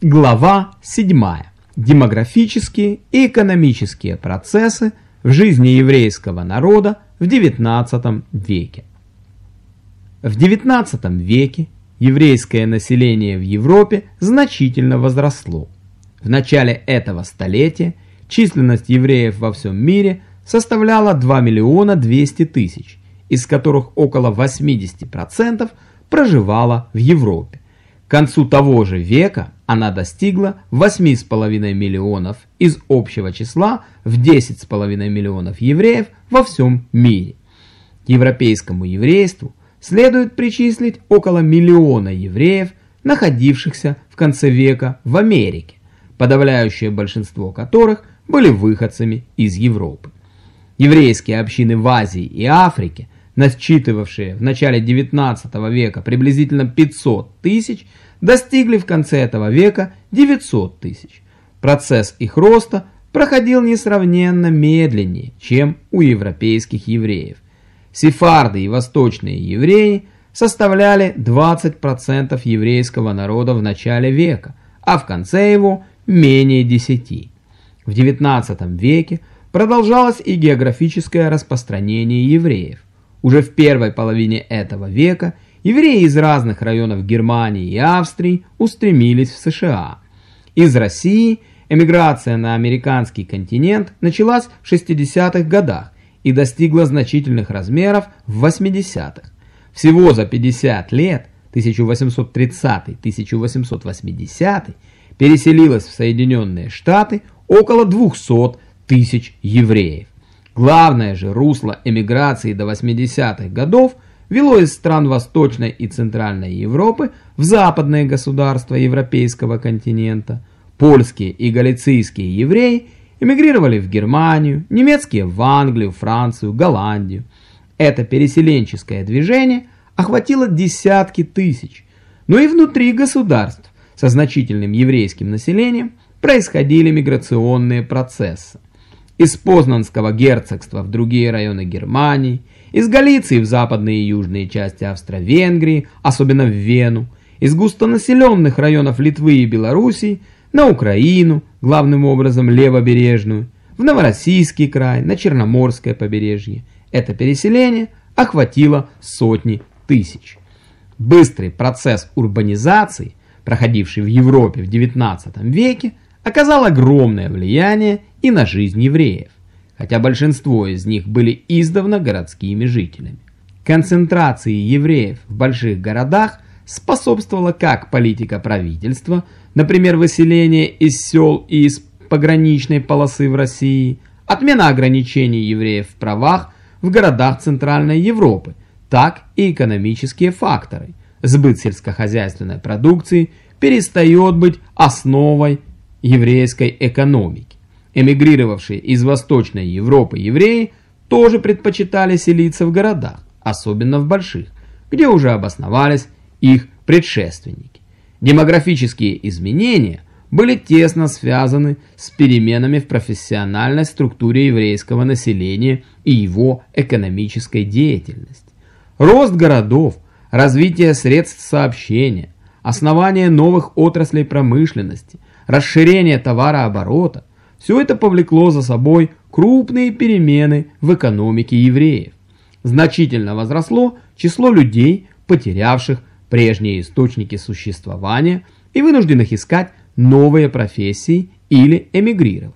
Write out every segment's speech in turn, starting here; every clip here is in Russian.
Глава 7. Демографические и экономические процессы в жизни еврейского народа в XIX веке. В XIX веке еврейское население в Европе значительно возросло. В начале этого столетия численность евреев во всем мире составляла 2 миллиона 200 тысяч, из которых около 80% проживало в Европе. К концу того же века она достигла 8,5 миллионов из общего числа в 10,5 миллионов евреев во всем мире. Европейскому еврейству следует причислить около миллиона евреев, находившихся в конце века в Америке, подавляющее большинство которых были выходцами из Европы. Еврейские общины в Азии и Африке, насчитывавшие в начале 19 века приблизительно 500 тысяч, достигли в конце этого века 900 тысяч. Процесс их роста проходил несравненно медленнее, чем у европейских евреев. Сефарды и восточные евреи составляли 20% еврейского народа в начале века, а в конце его менее 10. В XIX веке продолжалось и географическое распространение евреев. Уже в первой половине этого века – евреи из разных районов Германии и Австрии устремились в США. Из России эмиграция на американский континент началась в 60-х годах и достигла значительных размеров в 80-х. Всего за 50 лет, 1830-1880, переселилось в Соединенные Штаты около 200 тысяч евреев. Главное же русло эмиграции до 80-х годов – вело из стран Восточной и Центральной Европы в западные государства европейского континента. Польские и галицийские евреи эмигрировали в Германию, немецкие в Англию, Францию, Голландию. Это переселенческое движение охватило десятки тысяч, но и внутри государств со значительным еврейским населением происходили миграционные процессы. Из Познанского герцогства в другие районы Германии – из Галиции в западные и южные части Австро-Венгрии, особенно в Вену, из густонаселенных районов Литвы и Белоруссии на Украину, главным образом левобережную, в Новороссийский край, на Черноморское побережье. Это переселение охватило сотни тысяч. Быстрый процесс урбанизации, проходивший в Европе в XIX веке, оказал огромное влияние и на жизнь евреев хотя большинство из них были издавна городскими жителями. Концентрации евреев в больших городах способствовала как политика правительства, например, выселение из сел и из пограничной полосы в России, отмена ограничений евреев в правах в городах Центральной Европы, так и экономические факторы. Сбыт сельскохозяйственной продукции перестает быть основой еврейской экономики. Эмигрировавшие из Восточной Европы евреи тоже предпочитали селиться в городах, особенно в больших, где уже обосновались их предшественники. Демографические изменения были тесно связаны с переменами в профессиональной структуре еврейского населения и его экономической деятельности. Рост городов, развитие средств сообщения, основание новых отраслей промышленности, расширение товарооборота все это повлекло за собой крупные перемены в экономике евреев. Значительно возросло число людей, потерявших прежние источники существования и вынужденных искать новые профессии или эмигрировать.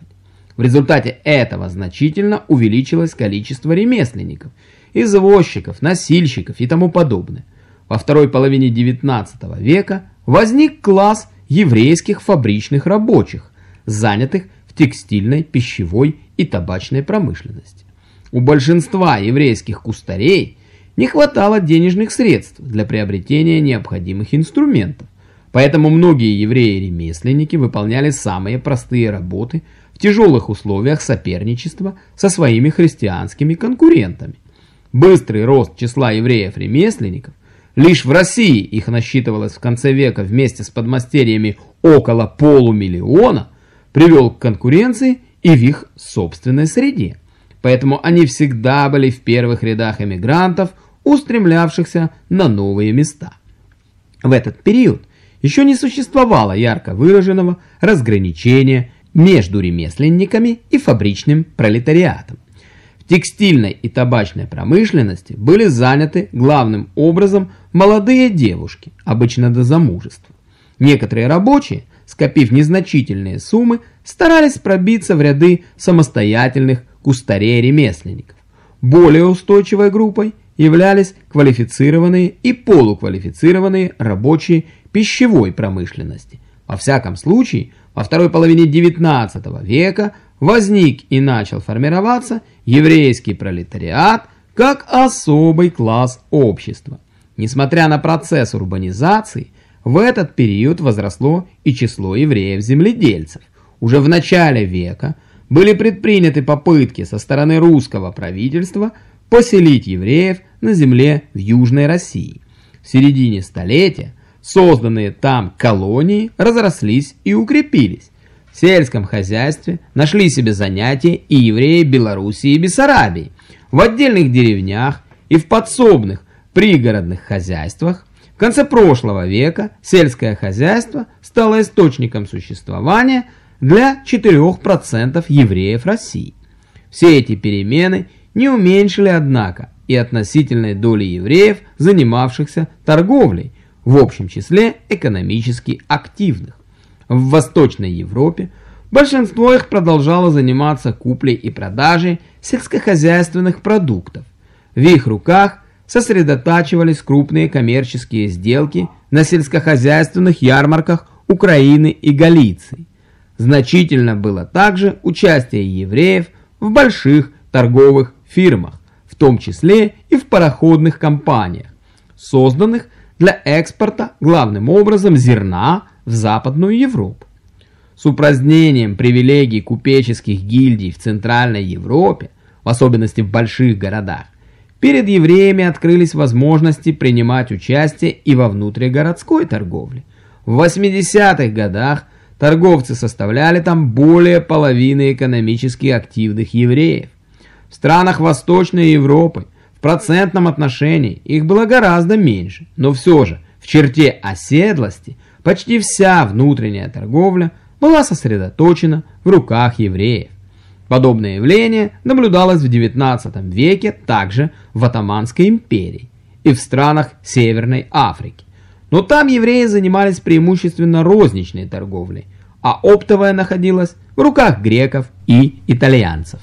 В результате этого значительно увеличилось количество ремесленников, извозчиков, носильщиков и тому подобное. Во второй половине XIX века возник класс еврейских фабричных рабочих, занятых в текстильной, пищевой и табачной промышленности. У большинства еврейских кустарей не хватало денежных средств для приобретения необходимых инструментов, поэтому многие евреи-ремесленники выполняли самые простые работы в тяжелых условиях соперничества со своими христианскими конкурентами. Быстрый рост числа евреев-ремесленников Лишь в России их насчитывалось в конце века вместе с подмастерьями около полумиллиона, привел к конкуренции и в их собственной среде. Поэтому они всегда были в первых рядах эмигрантов, устремлявшихся на новые места. В этот период еще не существовало ярко выраженного разграничения между ремесленниками и фабричным пролетариатом. Текстильной и табачной промышленности были заняты главным образом молодые девушки, обычно до замужества. Некоторые рабочие, скопив незначительные суммы, старались пробиться в ряды самостоятельных кустарей-ремесленников. Более устойчивой группой являлись квалифицированные и полуквалифицированные рабочие пищевой промышленности. Во всяком случае, во второй половине XIX века возник и начал формироваться еврейский пролетариат как особый класс общества. Несмотря на процесс урбанизации, в этот период возросло и число евреев-земледельцев. Уже в начале века были предприняты попытки со стороны русского правительства поселить евреев на земле в Южной России. В середине столетия созданные там колонии разрослись и укрепились. В сельском хозяйстве нашли себе занятия и евреи Белоруссии и Бессарабии. В отдельных деревнях и в подсобных пригородных хозяйствах в конце прошлого века сельское хозяйство стало источником существования для 4% евреев России. Все эти перемены не уменьшили, однако, и относительной доли евреев, занимавшихся торговлей, в общем числе экономически активных. В Восточной Европе большинство их продолжало заниматься куплей и продажей сельскохозяйственных продуктов. В их руках сосредотачивались крупные коммерческие сделки на сельскохозяйственных ярмарках Украины и Галиции. Значительно было также участие евреев в больших торговых фирмах, в том числе и в пароходных компаниях, созданных для экспорта главным образом зерна в Западную Европу. С упразднением привилегий купеческих гильдий в Центральной Европе, в особенности в больших городах, перед евреями открылись возможности принимать участие и во внутригородской торговле. В 80-х годах торговцы составляли там более половины экономически активных евреев. В странах Восточной Европы в процентном отношении их было гораздо меньше, но все же в черте оседлости почти вся внутренняя торговля была сосредоточена в руках евреев. Подобное явление наблюдалось в XIX веке также в Отоманской империи и в странах Северной Африки. Но там евреи занимались преимущественно розничной торговлей, а оптовая находилась в руках греков и итальянцев.